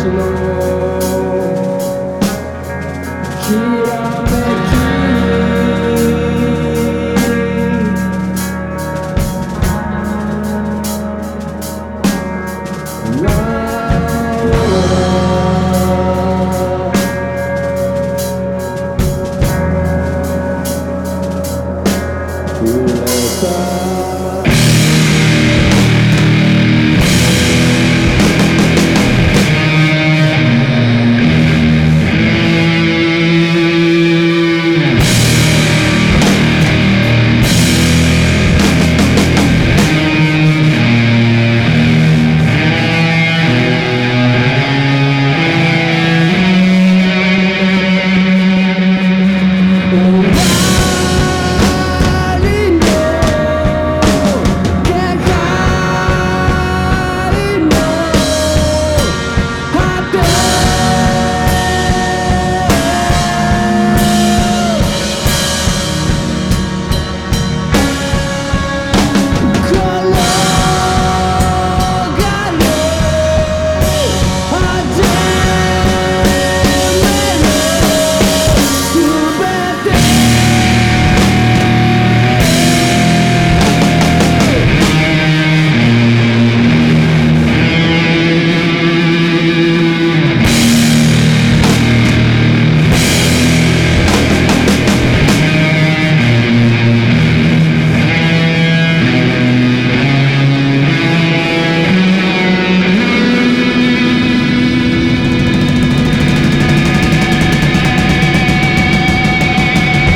slow. Should I?